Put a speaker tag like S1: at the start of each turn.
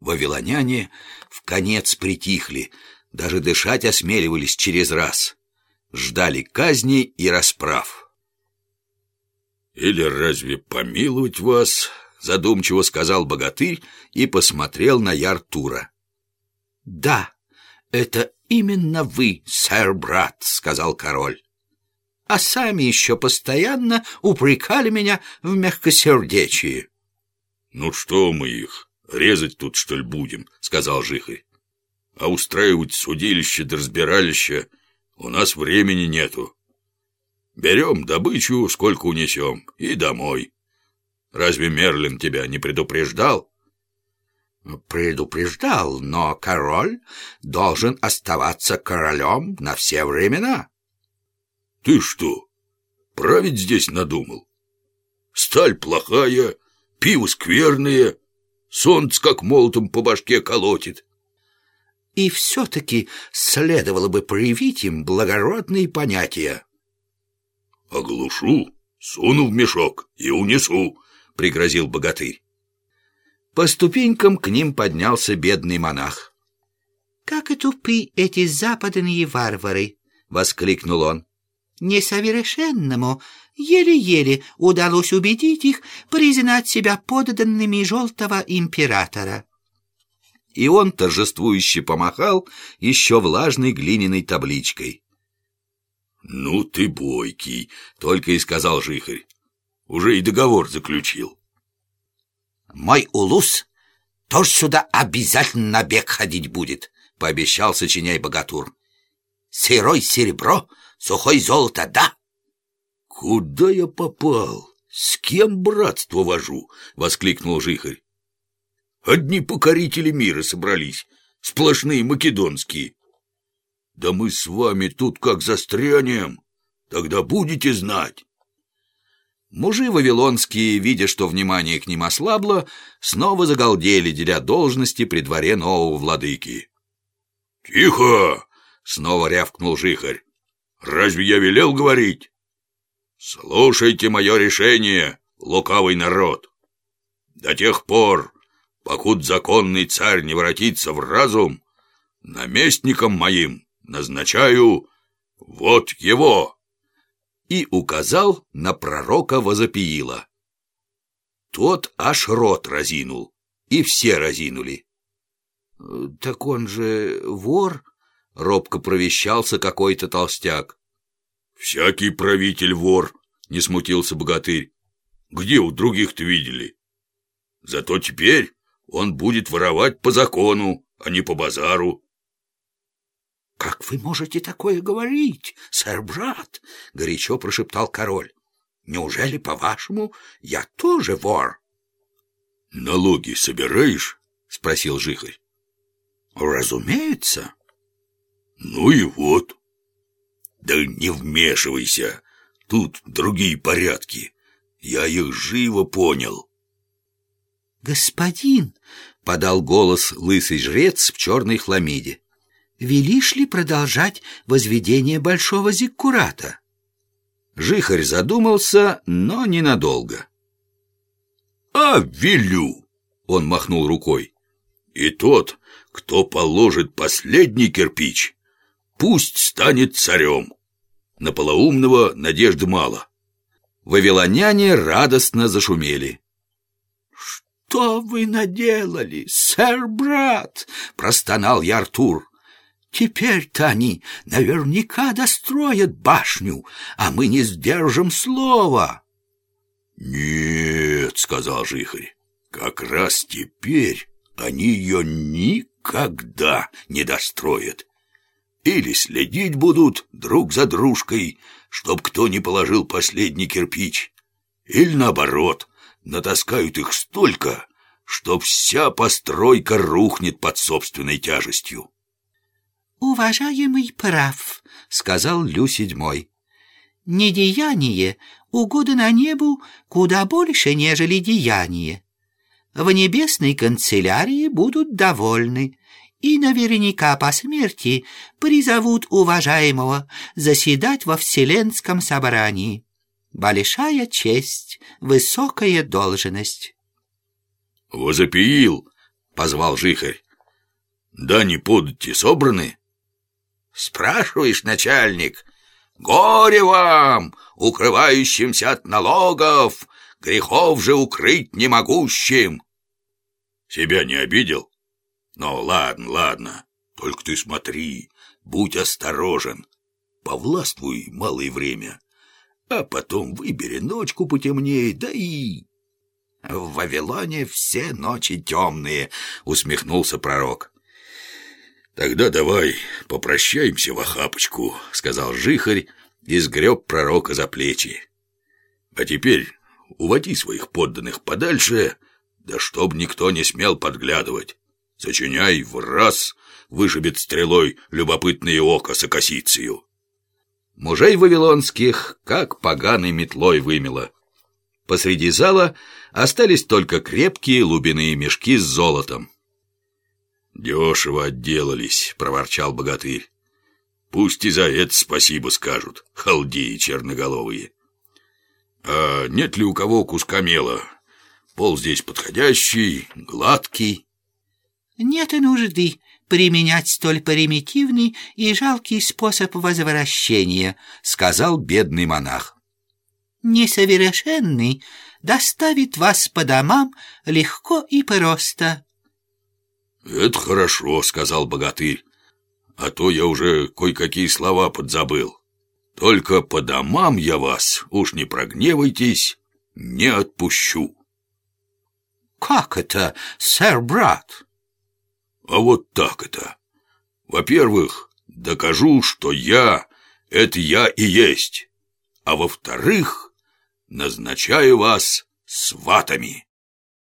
S1: Вавилоняне в конец притихли, даже дышать осмеливались через раз. Ждали казни и расправ.
S2: «Или разве помиловать вас?» — задумчиво сказал богатырь и посмотрел на Яртура.
S1: «Да, это именно вы, сэр-брат», — сказал король. «А сами еще постоянно упрекали меня в мягкосердечии».
S2: «Ну что мы их, резать тут, что ли, будем?» — сказал Жихарь. «А устраивать судилище да разбиралище у нас времени нету. Берем добычу, сколько унесем, и домой. Разве Мерлин тебя не предупреждал?»
S1: предупреждал, но король должен оставаться королем на все времена.
S2: Ты что, править здесь надумал? Сталь плохая, пиво скверное, солнце как молотом по башке колотит.
S1: И все-таки следовало бы проявить им благородные понятия.
S2: Оглушу, суну в мешок и унесу, — пригрозил богатырь.
S1: По ступенькам к ним поднялся бедный монах.
S3: «Как и тупы эти западные варвары!» — воскликнул он. «Несовершенному еле-еле удалось убедить их признать себя подданными желтого императора».
S1: И он торжествующе помахал еще влажной глиняной табличкой.
S2: «Ну ты бойкий!» — только и сказал Жихарь. «Уже и договор заключил».
S1: Мой улус тоже сюда обязательно на бег ходить будет, пообещал сочиняй богатур. Сырой серебро, сухой золото, да?
S2: Куда я попал? С кем братство вожу? воскликнул Жихарь. Одни покорители мира собрались, сплошные македонские. Да мы с вами тут как застрянем, тогда будете знать.
S1: Мужи вавилонские, видя, что внимание к ним ослабло, снова загалдели, деля должности при дворе нового владыки.
S2: «Тихо!» — снова рявкнул жихарь. «Разве я велел говорить?» «Слушайте мое решение, лукавый народ. До тех пор, покуда законный царь не воротится в разум, наместником моим назначаю вот его»
S1: и указал на пророка Возопиила. Тот аж рот разинул, и все разинули. — Так он же вор? — робко провещался какой-то толстяк.
S2: — Всякий правитель вор, — не смутился богатырь. — Где у других-то видели? Зато теперь он будет воровать по закону, а не по базару.
S1: «Как вы можете такое говорить, сэр-брат?» — горячо прошептал король. «Неужели, по-вашему, я тоже вор?»
S2: «Налоги собираешь?» — спросил Жихарь.
S1: «Разумеется».
S2: «Ну и вот». «Да не вмешивайся, тут другие порядки. Я их живо понял».
S3: «Господин!»
S1: — подал голос лысый жрец в черной хламиде
S3: велишь ли продолжать возведение большого зиккурата?»
S1: Жихарь задумался, но ненадолго.
S2: «А, велю!» — он махнул рукой. «И тот, кто положит последний кирпич, пусть станет царем. На полоумного надежды мало».
S1: Вавилоняне радостно зашумели.
S3: «Что вы наделали, сэр-брат?» — простонал я Артур. Теперь-то они наверняка достроят башню, а мы не сдержим слова.
S2: «Нет», — сказал Жихарь, — «как раз теперь они ее никогда не достроят. Или следить будут друг за дружкой, чтоб кто не положил последний кирпич, или наоборот, натаскают их столько, чтоб вся постройка рухнет под собственной тяжестью
S3: уважаемый прав», — сказал Лю седьмой. «Недеяние угодно небу куда больше, нежели деяние. В небесной канцелярии будут довольны, и наверняка по смерти призовут уважаемого заседать во Вселенском собрании. Большая честь, высокая должность».
S2: «Возопиил!» — позвал жихарь. «Да не подати собраны?»
S4: «Спрашиваешь, начальник, горе вам, укрывающимся от налогов, грехов же укрыть не могущим!»
S2: «Себя не обидел? Ну, ладно, ладно, только ты смотри, будь осторожен, повластвуй малое время, а потом выбери ночку потемнее, да и...»
S4: «В Вавилоне все ночи темные», — усмехнулся пророк.
S2: «Тогда давай попрощаемся в охапочку», — сказал жихарь и сгреб пророка за плечи. «А теперь уводи своих подданных подальше, да чтоб никто не смел подглядывать. Сочиняй в раз, вышибет стрелой любопытное око с окосицею». Мужей вавилонских как поганой метлой вымело. Посреди зала остались только крепкие лубяные мешки с золотом. «Дешево отделались», — проворчал богатырь. «Пусть и за это спасибо скажут, халдеи черноголовые». «А нет ли у кого куска мела? Пол здесь подходящий, гладкий».
S3: «Нет и нужды применять столь примитивный и жалкий способ возвращения», — сказал бедный монах. «Несовершенный доставит вас по домам легко и просто».
S2: «Это хорошо», — сказал богатырь. «А то я уже кое-какие слова подзабыл. Только по домам я вас, уж не прогневайтесь, не отпущу».
S3: «Как это, сэр-брат?»
S2: «А вот так это. Во-первых, докажу, что я — это я и есть. А во-вторых, назначаю вас сватами».